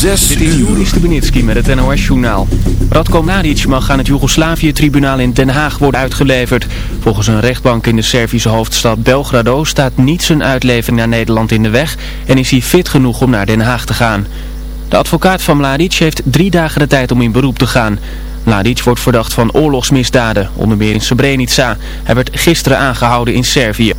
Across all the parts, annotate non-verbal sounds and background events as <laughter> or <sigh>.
Zes Dit is Juri Stubenitski met het NOS-journaal. Radko Mladic mag aan het Joegoslavië-tribunaal in Den Haag worden uitgeleverd. Volgens een rechtbank in de Servische hoofdstad Belgrado staat niet zijn uitlevering naar Nederland in de weg... en is hij fit genoeg om naar Den Haag te gaan. De advocaat van Mladic heeft drie dagen de tijd om in beroep te gaan. Mladic wordt verdacht van oorlogsmisdaden, onder meer in Srebrenica. Hij werd gisteren aangehouden in Servië.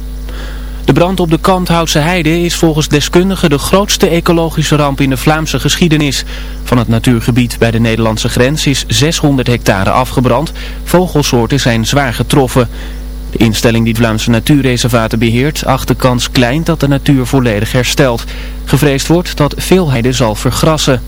De brand op de Kanthoutse Heide is volgens deskundigen de grootste ecologische ramp in de Vlaamse geschiedenis. Van het natuurgebied bij de Nederlandse grens is 600 hectare afgebrand. Vogelsoorten zijn zwaar getroffen. De instelling die het Vlaamse natuurreservaten beheert acht de kans klein dat de natuur volledig herstelt. Gevreesd wordt dat veel heide zal vergrassen.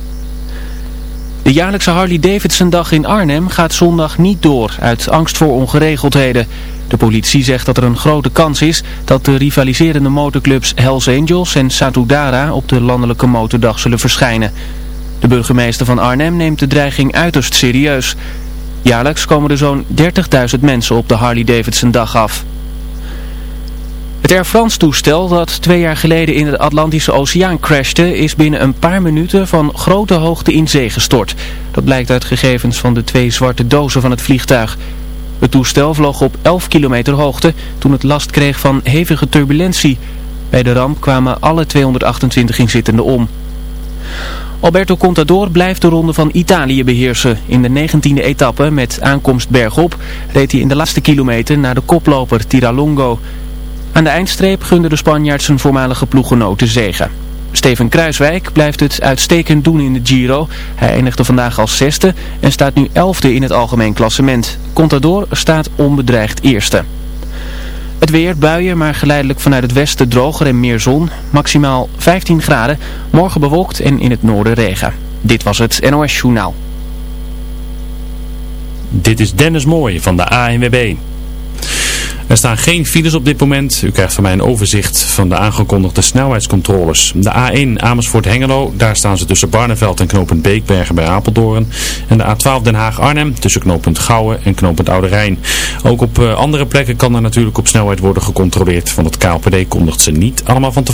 De jaarlijkse Harley-Davidson-dag in Arnhem gaat zondag niet door uit angst voor ongeregeldheden. De politie zegt dat er een grote kans is dat de rivaliserende motorclubs Hells Angels en Satudara op de landelijke motordag zullen verschijnen. De burgemeester van Arnhem neemt de dreiging uiterst serieus. Jaarlijks komen er zo'n 30.000 mensen op de Harley-Davidson-dag af. Het Air France toestel dat twee jaar geleden in de Atlantische Oceaan crashte is binnen een paar minuten van grote hoogte in zee gestort. Dat blijkt uit gegevens van de twee zwarte dozen van het vliegtuig. Het toestel vloog op 11 kilometer hoogte toen het last kreeg van hevige turbulentie. Bij de ramp kwamen alle 228 inzittenden om. Alberto Contador blijft de ronde van Italië beheersen. In de 19e etappe met aankomst bergop reed hij in de laatste kilometer naar de koploper Tiralongo. Aan de eindstreep gunde de Spanjaard zijn voormalige ploeggenoot de zegen. Steven Kruiswijk blijft het uitstekend doen in de Giro. Hij eindigde vandaag als zesde en staat nu elfde in het algemeen klassement. Contador staat onbedreigd eerste. Het weer, buien, maar geleidelijk vanuit het westen droger en meer zon. Maximaal 15 graden, morgen bewolkt en in het noorden regen. Dit was het NOS Journaal. Dit is Dennis Mooij van de ANWB. Er staan geen files op dit moment. U krijgt van mij een overzicht van de aangekondigde snelheidscontroles. De A1 Amersfoort-Hengelo, daar staan ze tussen Barneveld en knooppunt Beekbergen bij Apeldoorn. En de A12 Den Haag-Arnhem tussen knooppunt Gouwen en knooppunt Oude Rijn. Ook op uh, andere plekken kan er natuurlijk op snelheid worden gecontroleerd. Want het KLPD kondigt ze niet allemaal van te...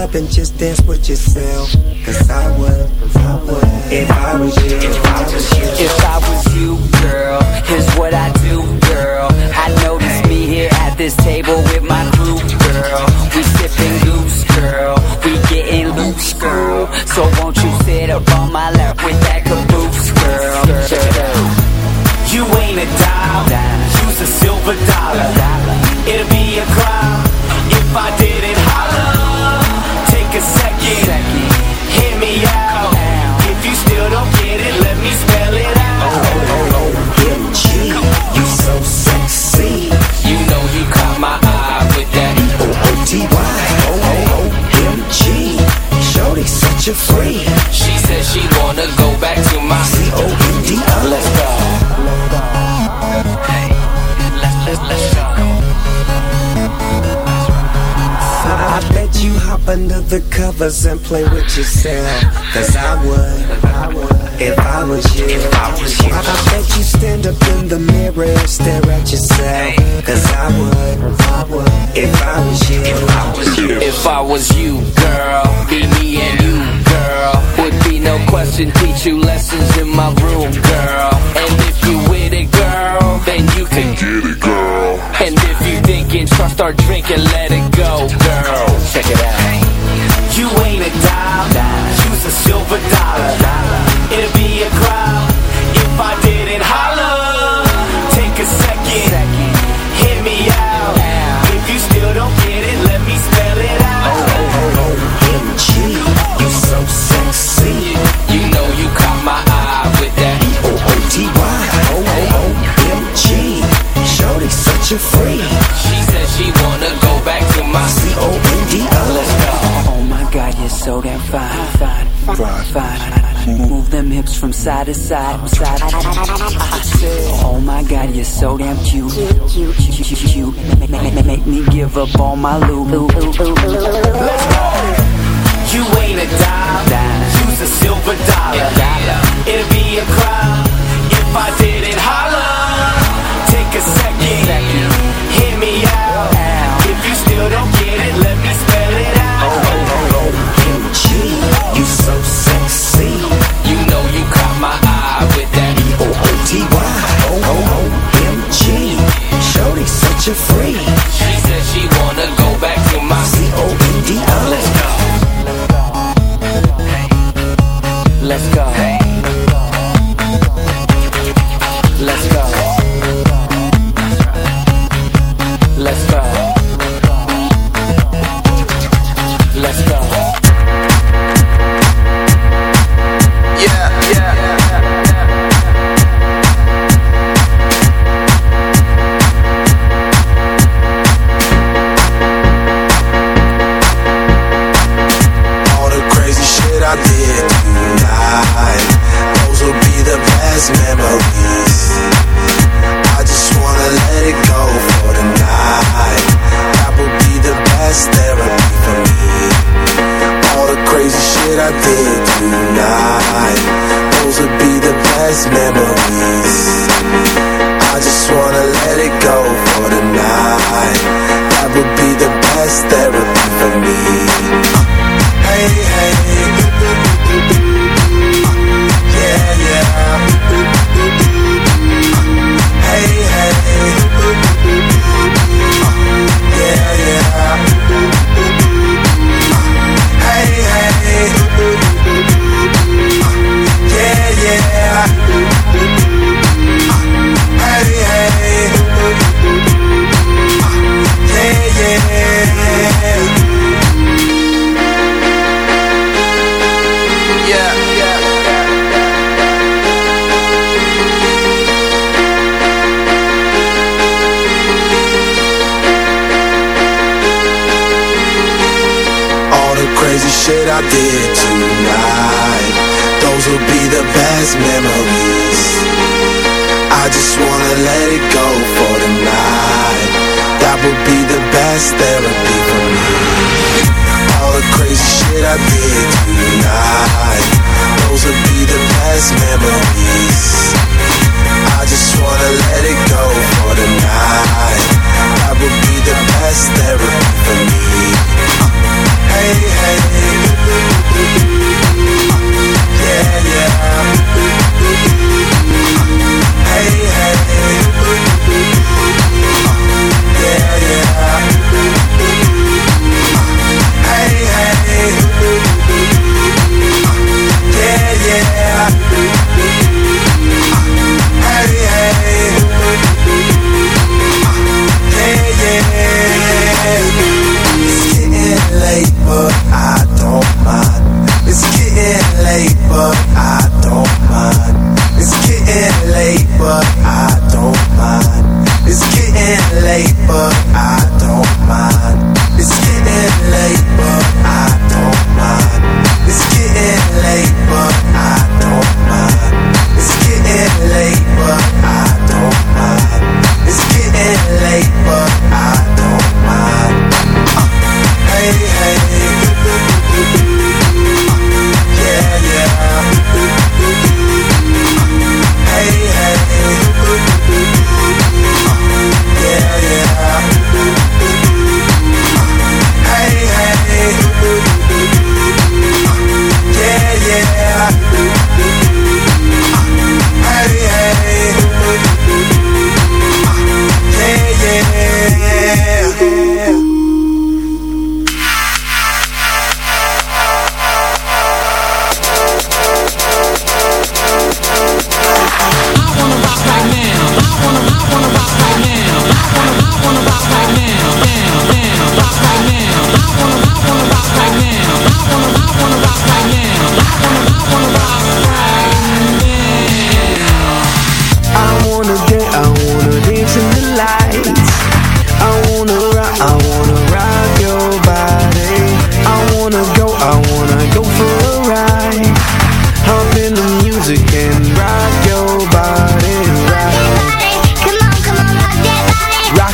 up and just dance with yourself. Cause I would, I would, if I was you, if I was and play with yourself. Cause I would, if I was you. If I was you. I bet you stand up in the mirror and stare at yourself. Cause I would, if I was you. If I was you. If I was you, girl, be me and you, girl. Would be no question, teach you lessons in my room, girl. And if you with it, girl, then you can get it, girl. And if you thinking, trust our drink and let it go, girl. Check it out. you free. She said she wanna go back to my C-O-N-D-O. Let's go. Oh my God, you're so damn fine, fine, fine, fine. Move them hips from side to side, side. I said, Oh my God, you're so damn cute, cute, cute, cute. Make me give up all my loot. Let's go. You ain't a dime, use a silver dollar. It'd be a crime if I didn't holler. Take a second. Thank you.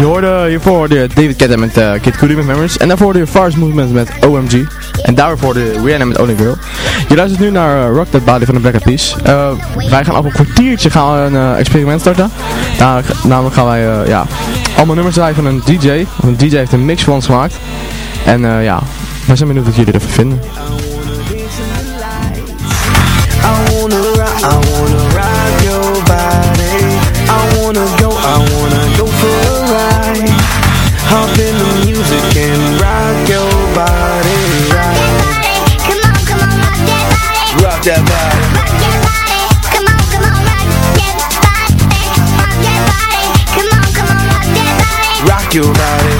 Je hoorde hiervoor je David Guetta met uh, Kid Cudi met Memories. En daarvoor je Fars Movement met OMG. En daarvoor je Rihanna met Only Girl. Je luistert nu naar uh, Rock That Body van de Black Eyed. Uh, wij gaan over een kwartiertje gaan een experiment starten. Daar, namelijk gaan wij ja, allemaal nummers draaien van een DJ. Want een DJ heeft een mix van ons gemaakt. En ja, wij zijn benieuwd wat jullie ervan vinden. I wanna rock your body. Come on, come on, rock that body. Rock that body. Rock that body. Come on, come on, rock that body. Rock that body. Come on, come on, rock that body. Rock your body.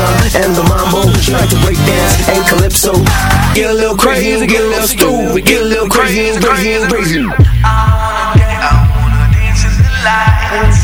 and the mambo. She like to break dance and calypso. Get a little crazy, get a little stupid, get a little crazy, crazy, crazy. I wanna dance in the lights.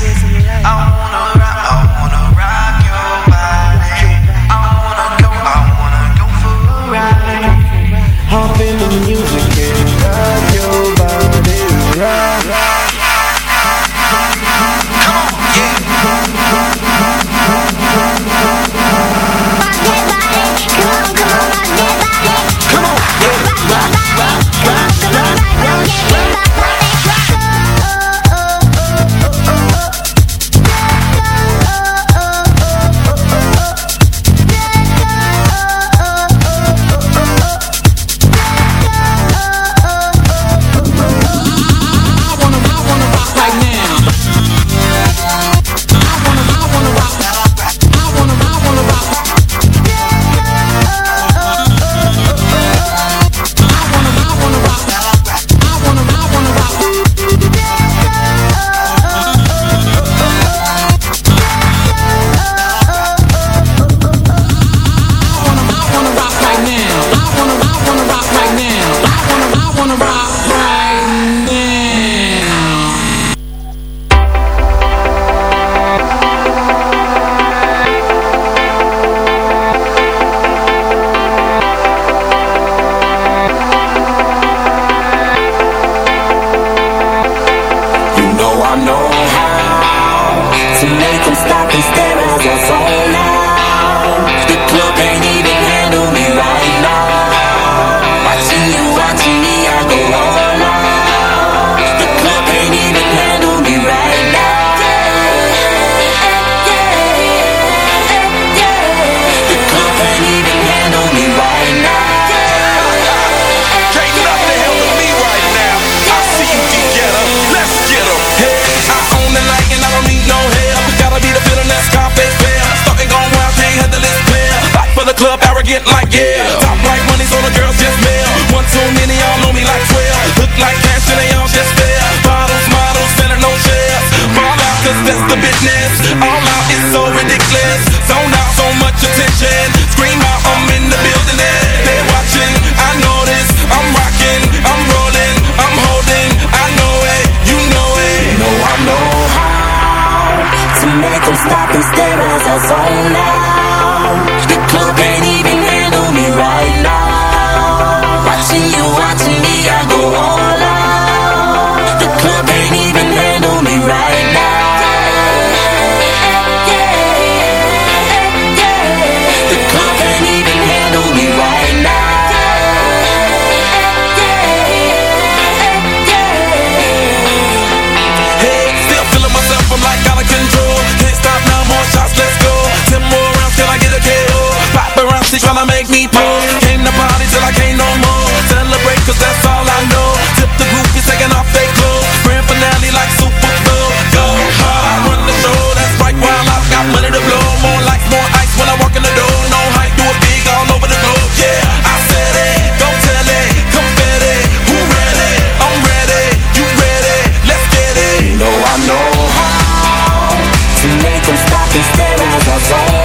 Espera ao sol.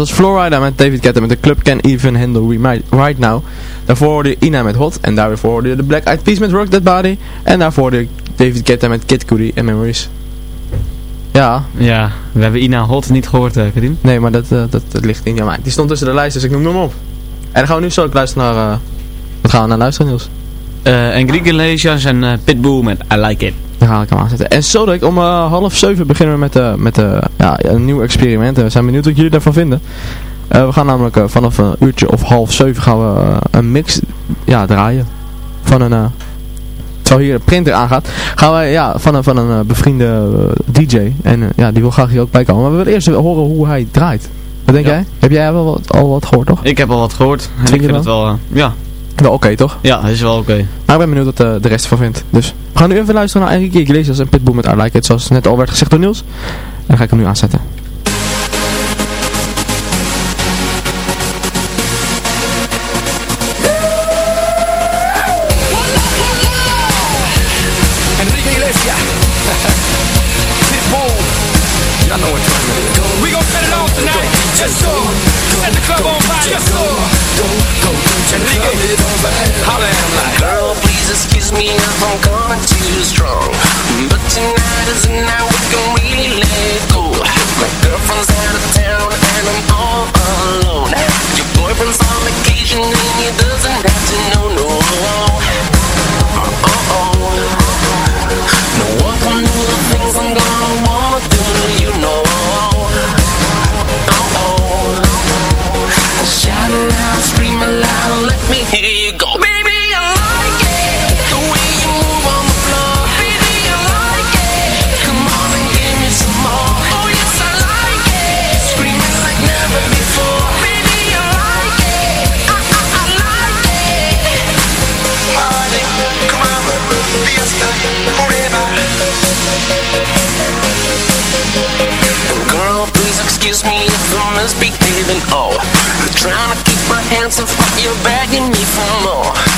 Was Florida met David Guetta met de Club Can Even Handle We Might Right Now. Daarvoor hoorde je Ina met Hot en daarvoor hoorde je de Black Eyed Peas met Rock That Body. En daarvoor hoorde je David Guetta met Kid Cudi en Memories. Ja. Ja, we hebben Ina Hot niet gehoord, uh, Karim. Nee, maar dat, uh, dat, dat ligt niet aan mij. Die stond tussen de lijst, dus ik noem hem op. En dan gaan we nu zo luisteren naar... Uh, wat gaan we naar luisteren, Niels? Uh, Enrique Iglesias en Pitbull met I Like It. Dan ga ik hem aanzetten. En zo direct om half zeven beginnen we met, uh, met ja, een nieuw experiment. En we zijn benieuwd wat jullie daarvan vinden. we gaan namelijk vanaf een uurtje of half zeven gaan we een mix ja, draaien. Van een terwijl hier een printer aangaat, gaan wij ja, van een, van een bevriende DJ. En ja, die wil graag hier ook bij komen. Maar we willen eerst horen hoe hij draait. Wat denk jij? Heb jij wel wat, al wat gehoord, toch? Ik heb al wat gehoord. En ik vind het wel, uh, ja. Wel oké, okay, toch? Ja, is wel oké. Okay. Maar ik ben benieuwd wat uh, de rest ervan vindt. Dus we gaan nu even luisteren naar Enrique Iglesias en Pitbull met I Like It, zoals net al werd gezegd door Niels. En dan ga ik hem nu aanzetten. me if I'm coming too strong. But tonight is the night we can really let go. My girlfriend's out of town and I'm be giving all. Oh. I'm trying to keep my hands off, but you're begging me for more.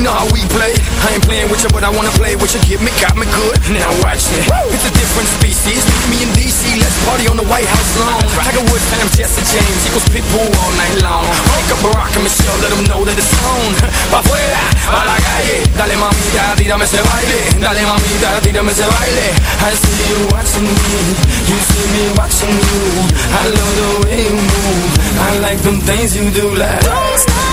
You know how we play. I ain't playing with you, but I wanna play with you. Get me, got me good. Now watch me. It's a different species. Me and DC, let's party on the White House lawn. Tiger Woods, Sam, Jesse James, equals Pitbull all night long. Wake up Barack and Michelle, let them know that it's on. Pa' afuera, a la calle. Dale mamita, tírame ese baile. Dale mamita, tírame ese baile. I see you watching me, you see me watching you. I love the way you move. I like them things you do like. Don't stop,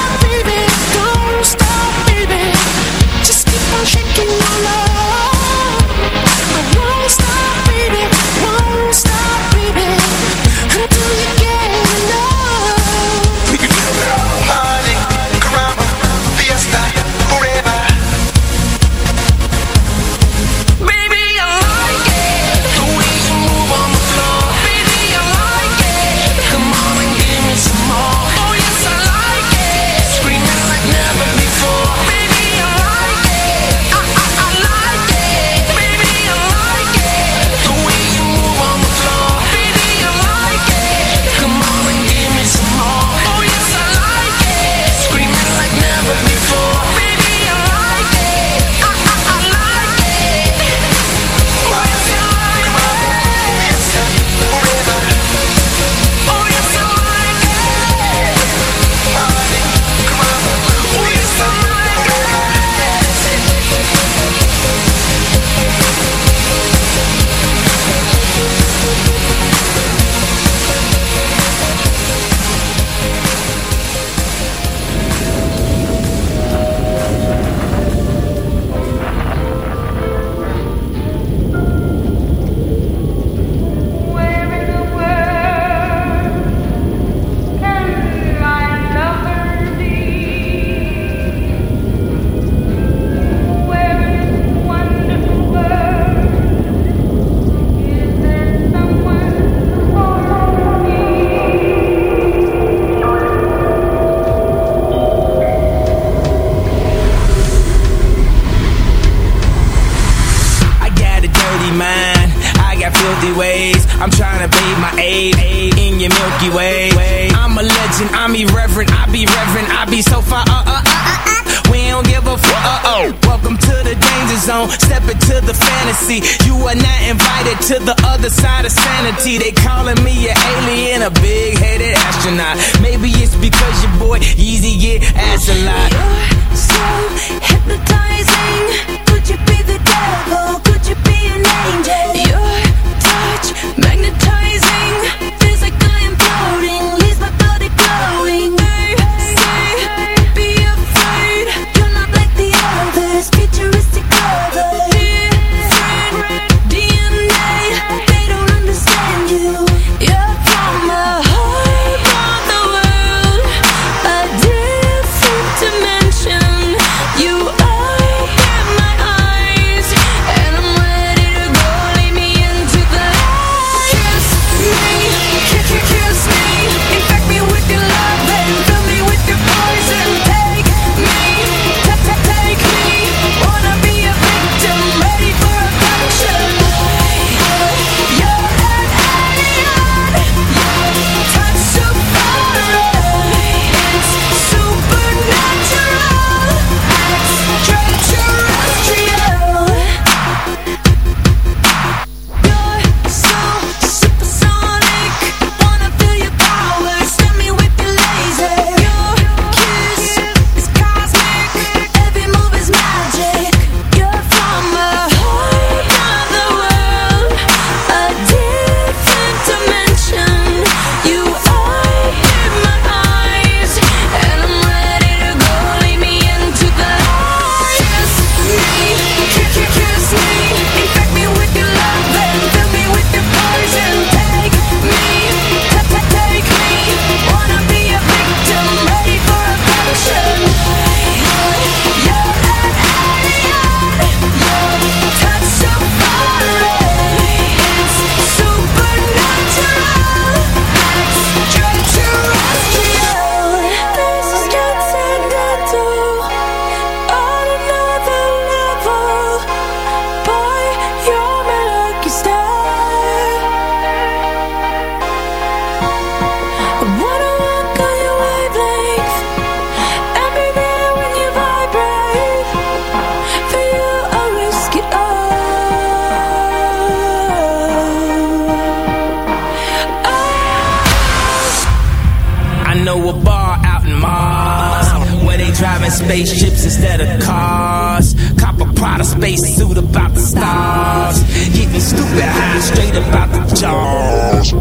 spaceships instead of cars. Cop a Prada space suit about the stars. Getting stupid high straight about the jaws.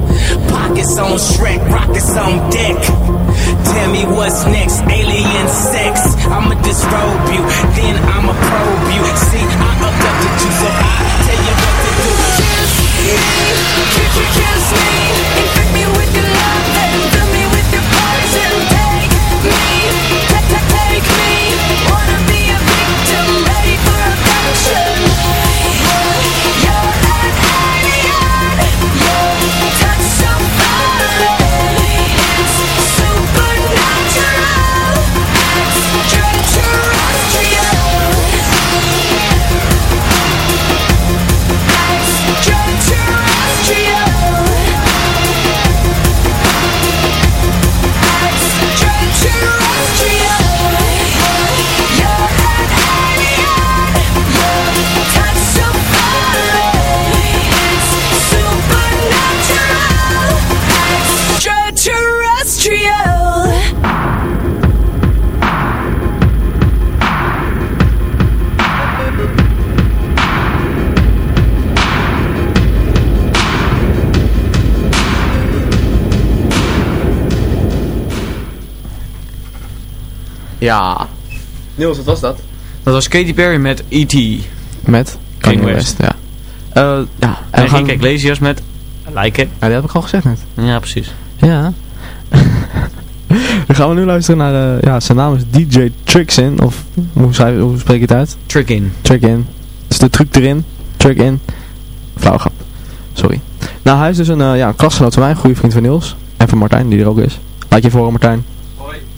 Pockets on Shrek, rockets on deck. Tell me what's next. Ja. Niels, wat was dat? Dat was Katy Perry met E.T. Met? King West. Ja. Uh, ja. En, en gaan... Met Like It. Ja, dat heb ik al gezegd net. Ja, precies. Ja. <laughs> Dan gaan we nu luisteren naar, eh, ja, zijn naam is DJ Trixin, of hoe, spreek je het uit? Trickin. Trickin. is de truc erin, Trickin. Flauw grap, sorry. Nou, hij is dus een, uh, ja, klasgenoot van mij, een goede vriend van Niels. En van Martijn, die er ook is. Laat je voor, Martijn.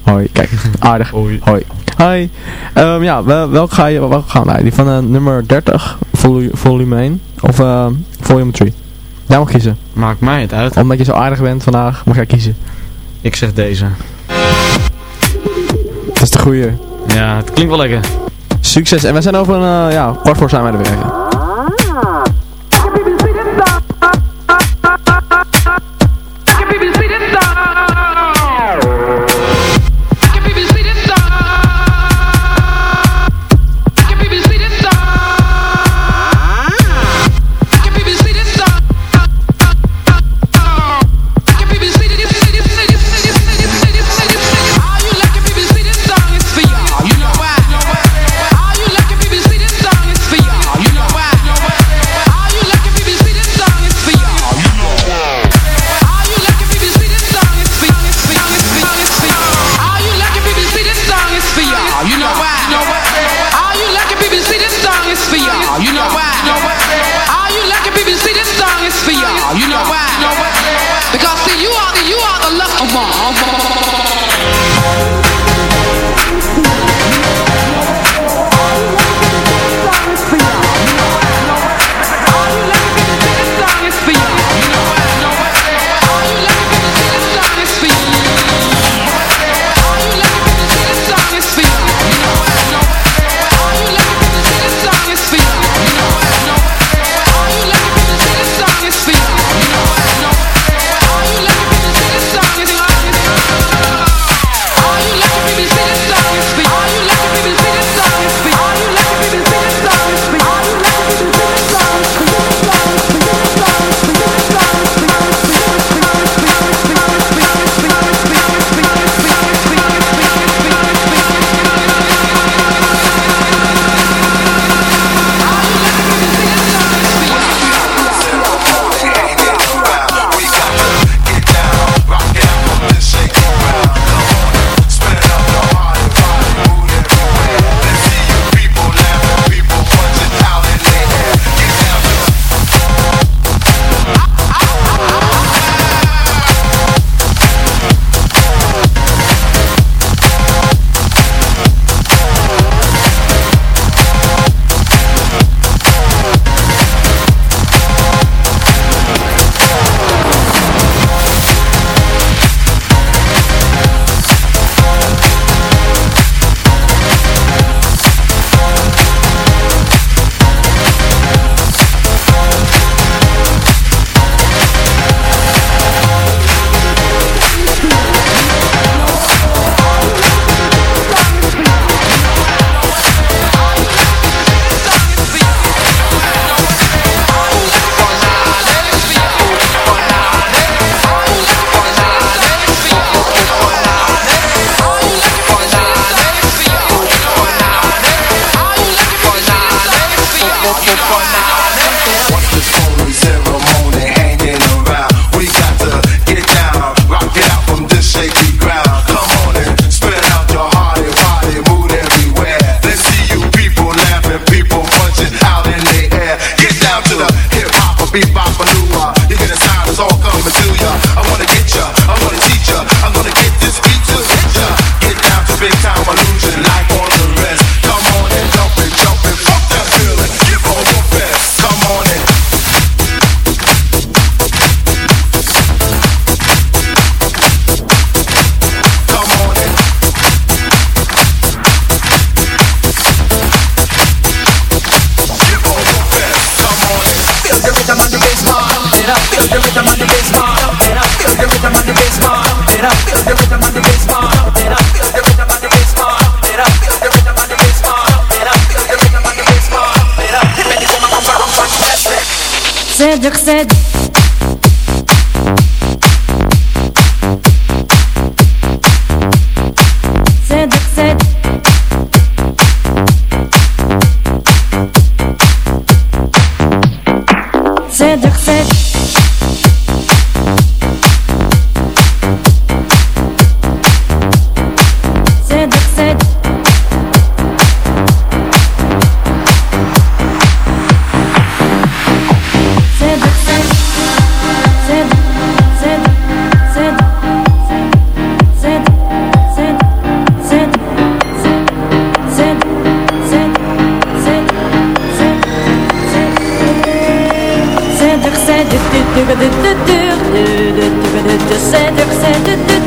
Hoi, kijk, aardig. Hoi. Hoi. hi. Ehm, ja, wel, welke ga je, wel gaan wij? Die van eh, nummer 30, volume 1, of uh, volume 3? Jij mag kiezen. Maakt mij het uit. Omdat je zo aardig bent vandaag, mag jij kiezen. Ik zeg deze. Dat is de goeie. Ja, het klinkt wel lekker. Succes. En we zijn over een, eh, ja, kwart voor zijn wij er weer. du du de du du du du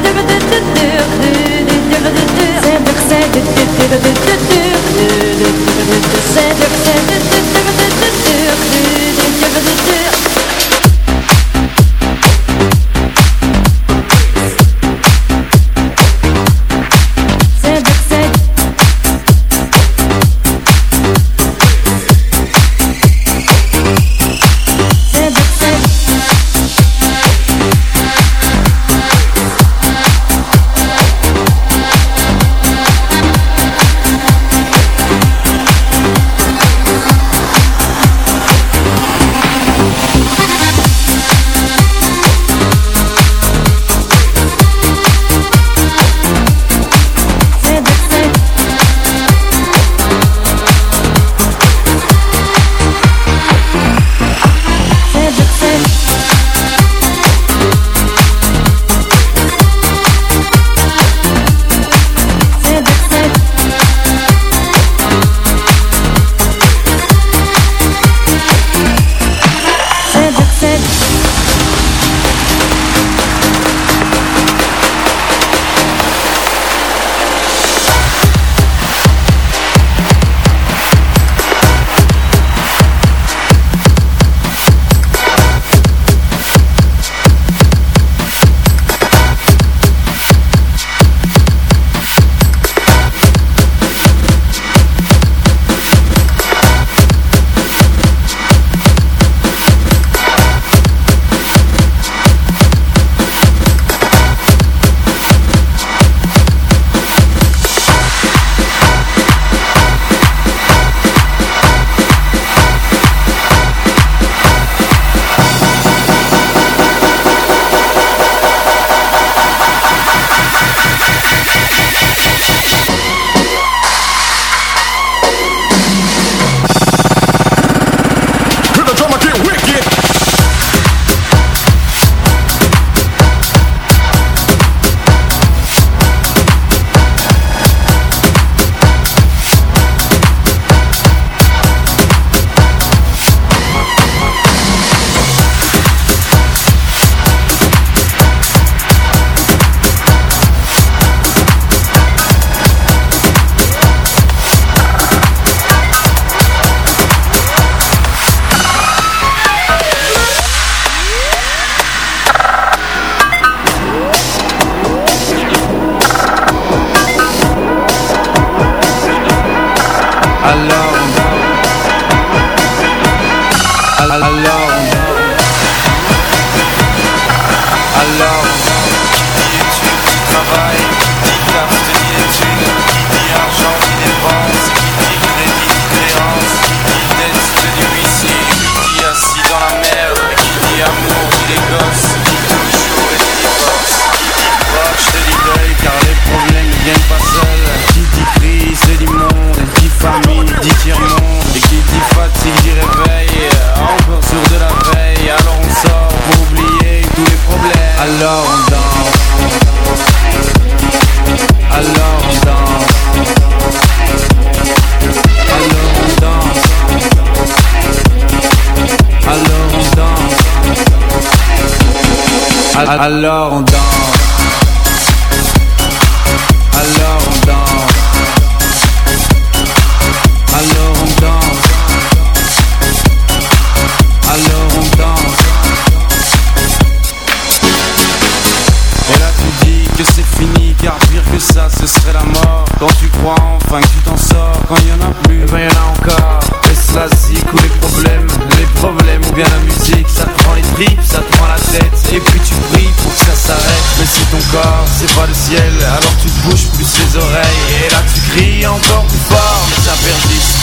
alors on danse.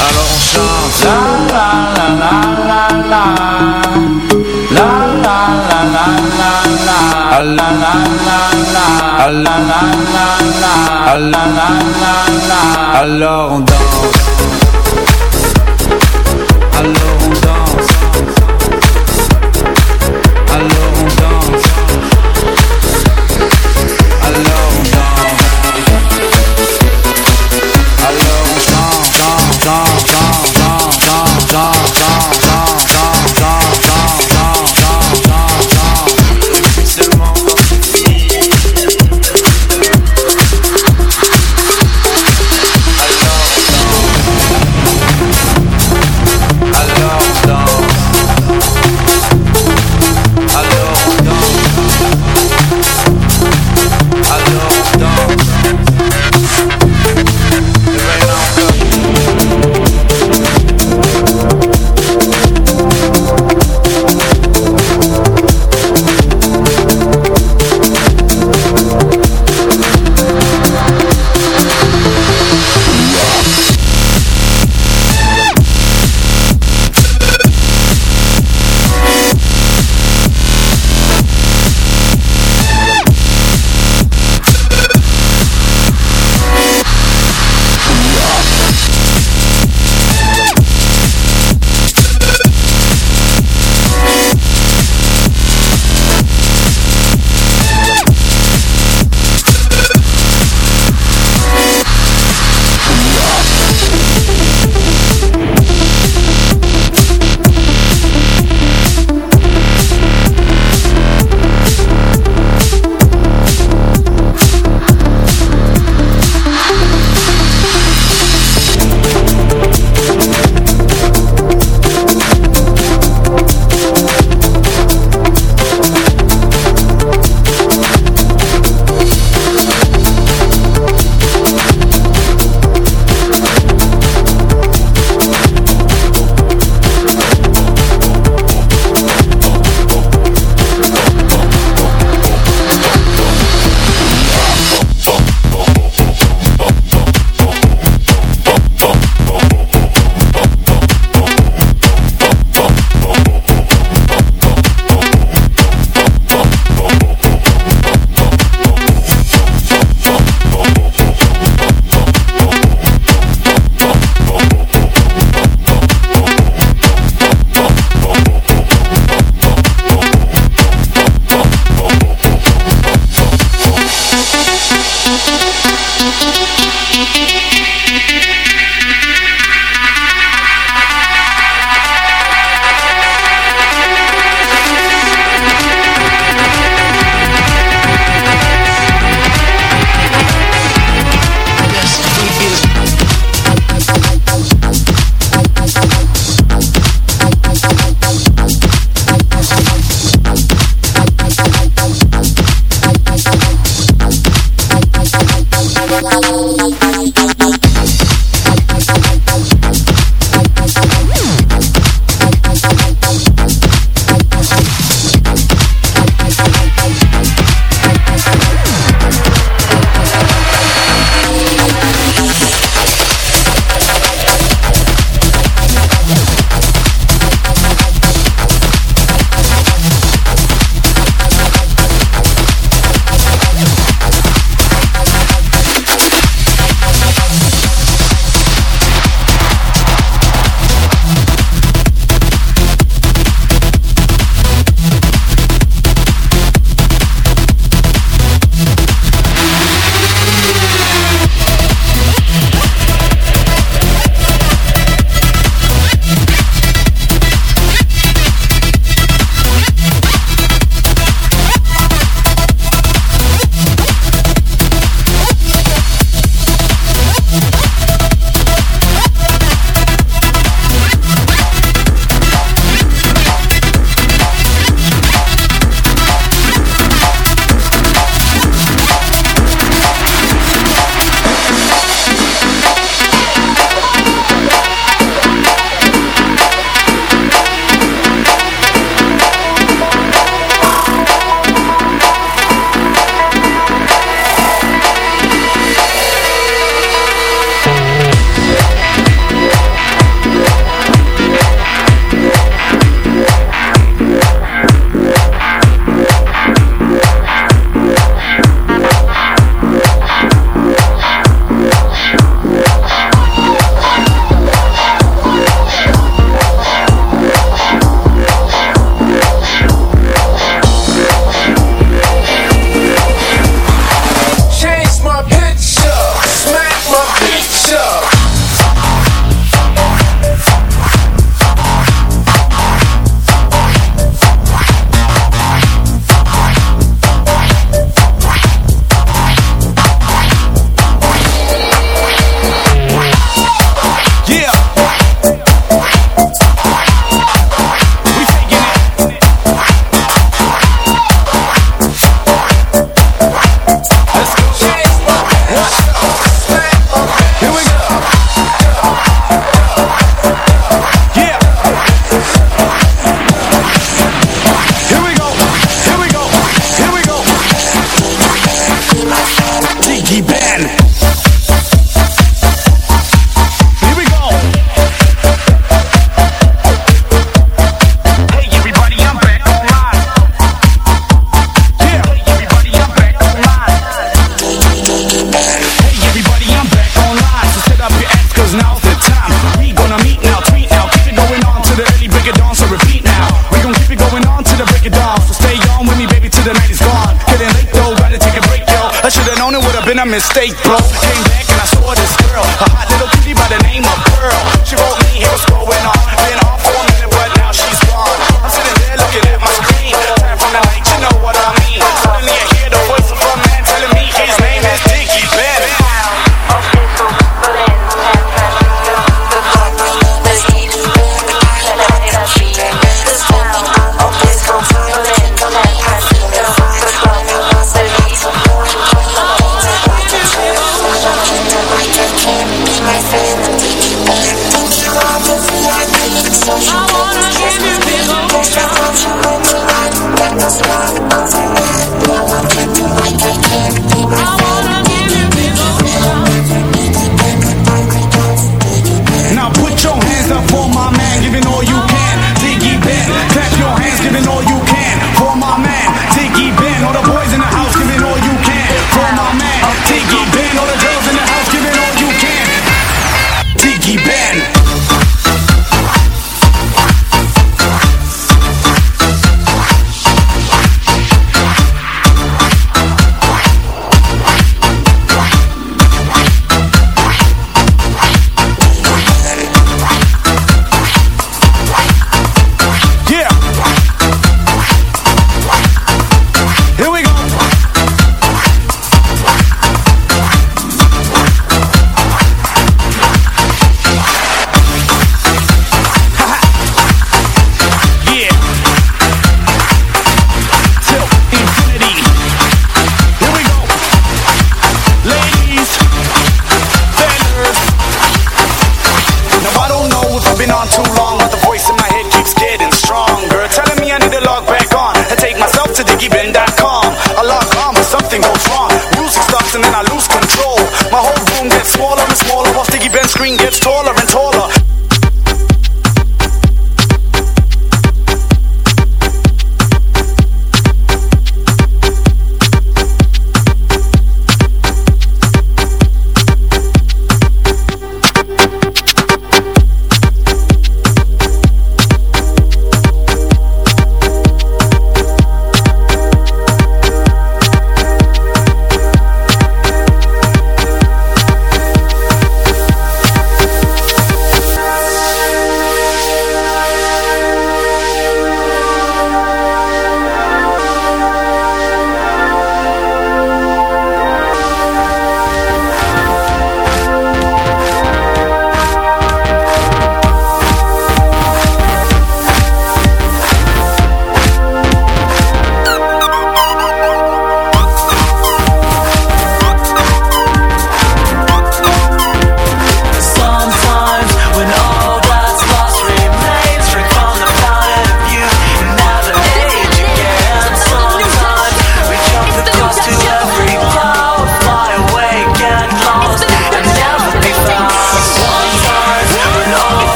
Alors on chante La la la la la la La la la la la la La la la la la La la la la la la Alors on danse.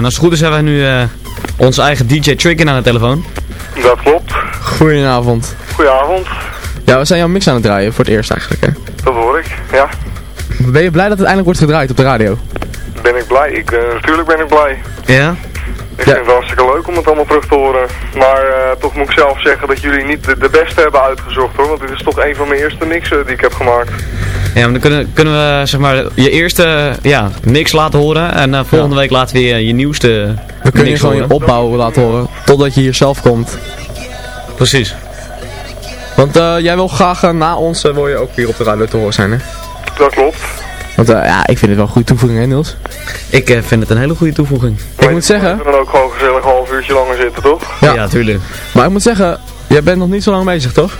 En als het goed is hebben wij nu eh, onze eigen DJ Trick aan de telefoon. Dat klopt. Goedenavond. Goedenavond. Ja, we zijn jouw mix aan het draaien voor het eerst eigenlijk, hè? Dat hoor ik, ja. Ben je blij dat het eindelijk wordt gedraaid op de radio? Ben ik blij. Ik, eh, natuurlijk ben ik blij. Ja? Ik vind het hartstikke leuk om het allemaal terug te horen. Maar eh, toch moet ik zelf zeggen dat jullie niet de, de beste hebben uitgezocht hoor. Want dit is toch een van mijn eerste mixen die ik heb gemaakt. Ja, maar dan kunnen, kunnen we zeg maar je eerste ja, mix laten horen en eh, volgende week laten we je, je nieuwste We kunnen je gewoon je horen. opbouw laten horen, totdat je hier zelf komt. Precies. Want eh, jij wil graag eh, na ons, wil je ook hier op de radio te horen zijn, hè? Dat klopt. Want ja, ik vind het wel een goede toevoeging, hè Niels? Ik eh, vind het een hele goede toevoeging. Ik moet zeggen... We dan ook gewoon gezellig een half uurtje langer zitten toch? Ja. tuurlijk. Maar ik moet zeggen, jij bent nog niet zo lang bezig, toch?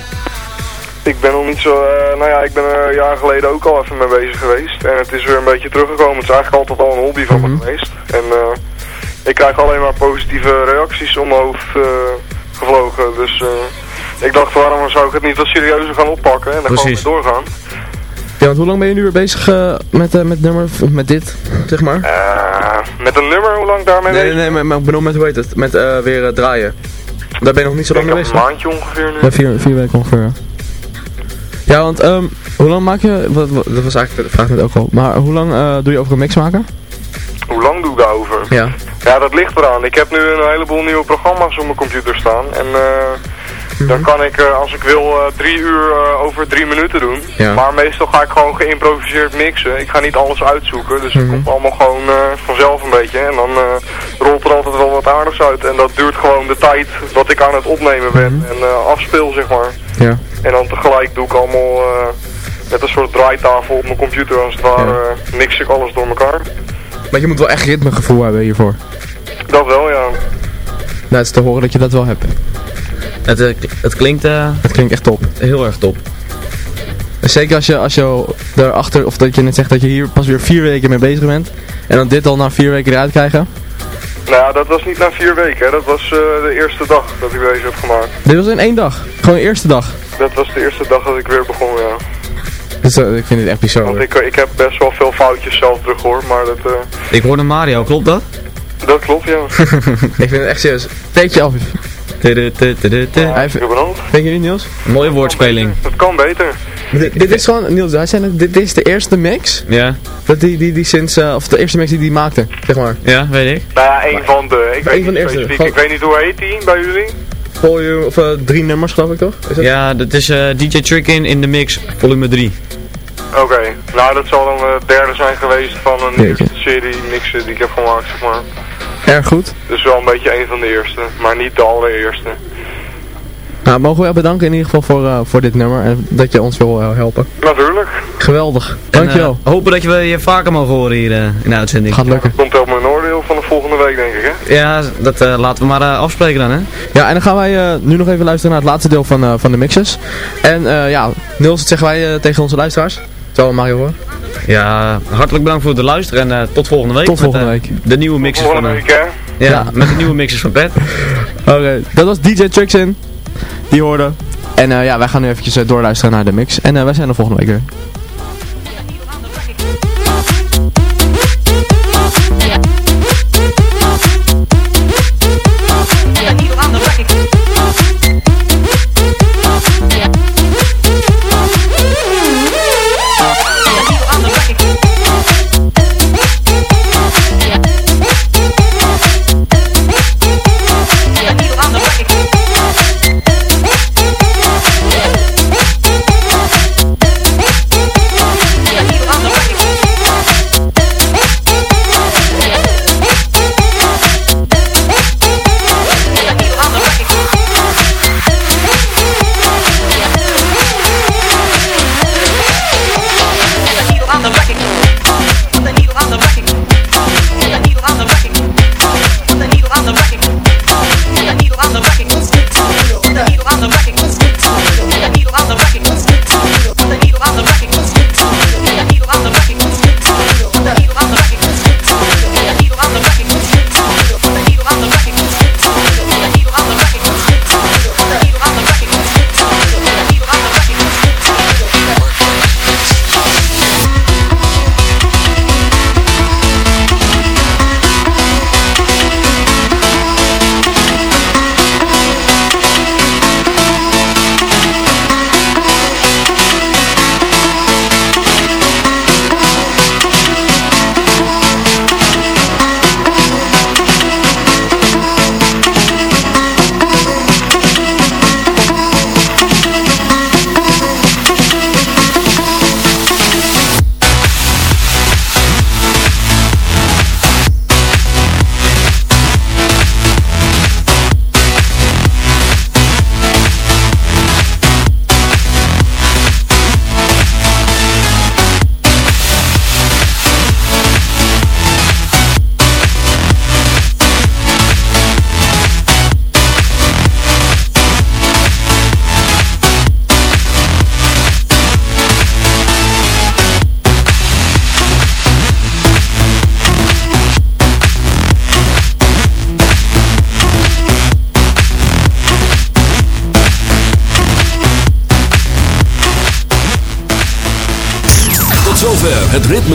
Ik ben nog niet zo, eh, nou ja, ik ben er een jaar geleden ook al even mee bezig geweest. En het is weer een beetje teruggekomen. Het is eigenlijk altijd al een hobby van me geweest. En eh, ik krijg alleen maar positieve reacties om mijn hoofd eh, gevlogen. Dus ik dacht, waarom zou ik het niet wat serieuzer gaan oppakken en dan gewoon weer doorgaan. Ja, want hoe lang ben je nu weer bezig met, met nummer, of met dit, zeg maar? Met een nummer, hoe lang daarmee nee, bezig? nee, nee, maar ik bedoel met, hoe heet het, met weer draaien. Daar ben je nog niet zo lang mee bezig. een maandje ongeveer nu. Ja, vier, vier weken ongeveer. Ja. Want ehm, hoe lang maak je, wat, wat- dat was eigenlijk de vraag net ook al, maar hoe lang eh, doe je over een mix maken? Hoe lang doe ik daarover? Ja. Ja, dat ligt eraan. Ik heb nu een heleboel nieuwe programma's op mijn computer staan. En eh, Mhm. dan kan ik, eh, als ik wil, eh, drie uur over drie minuten doen. Ja. Maar meestal ga ik gewoon geïmproviseerd mixen. Ik ga niet alles uitzoeken. Dus Mhm. het komt allemaal gewoon vanzelf een beetje. En dan rolt er altijd wel wat aardigs uit. En dat duurt gewoon de tijd dat ik aan het opnemen ben. Mhm. En eh, afspeel, zeg maar. Ja. En dan tegelijk doe ik allemaal eh, met een soort draaitafel op mijn computer. Als het ware eh, mix ik alles door elkaar. Maar je moet wel echt ritmegevoel hebben hiervoor. Dat wel, ja. Nou, het is te horen dat je dat wel hebt. Het, eh, het klinkt eh, Het klinkt echt top. heel erg top. En Zeker als je, als je daarachter, of dat je net zegt dat je hier pas weer vier weken mee bezig bent. En dan dit al na vier weken eruit krijgen. Nou ja, dat was niet na vier weken, hè. dat was eh, de eerste dag dat ik deze heb gemaakt. Dit was in één dag. Gewoon de eerste dag. Dat was de eerste dag dat ik weer begon, ja. Dus eh, ik vind dit echt bizar. Want hoor. ik, ik heb best wel veel foutjes zelf teruggehoord, maar dat, eh, Ik hoorde Mario, klopt dat? dat klopt, ja. <laughs> ik vind het echt serieus. Take af. Denk je niet Niels? Mooie woordspeling. Het kan beter. Dit, dit is gewoon, Niels, hij zei net, dit is de eerste mix. Ja, Dat die, die, die sinds, eh, of de eerste mix die die maakte, zeg maar. ja, weet ik. Nou ja, één van de. Ik weet van de niet eerste, gewoon- Ik weet niet hoe heet die bij jullie. Volume, of eh, drie nummers geloof ik toch? Is dat? Ja, dat is eh, DJ Trick in in de mix, volume 3. Oké, nou dat zal dan de derde zijn geweest van een eerste serie mixen die ik heb gemaakt, zeg maar. Erg goed. Dus wel een beetje een van de eerste, maar niet de allereerste. Nou, mogen we jou bedanken in ieder geval voor, eh, voor dit nummer en dat je ons wil eh, helpen. Natuurlijk. Geweldig. En, Dankjewel. eh, hopen dat je je vaker mogen horen hier eh, in de uitzending. Gaat lukken. Komt helemaal in oordeel van de volgende week, denk ik, hè? Ja, dat eh, laten we maar afspreken dan, hè? Ja, en dan gaan wij eh, nu nog even luisteren naar het laatste deel van, eh, van de mixes. En eh, ja, Niels, wat zeggen wij tegen onze luisteraars? Zo, Mario hoor. Ja, hartelijk bedankt voor het luisteren en eh, tot volgende week. Tot met, volgende week. De nieuwe mixes van... Volgende week, hè? ja, Ja. met de nieuwe mixes van Pet. <laughs> Oké, dat was DJ Trixin. Die hoorde. En eh, ja, wij gaan nu eventjes eh, doorluisteren naar de mix. En eh, wij zijn er volgende week weer.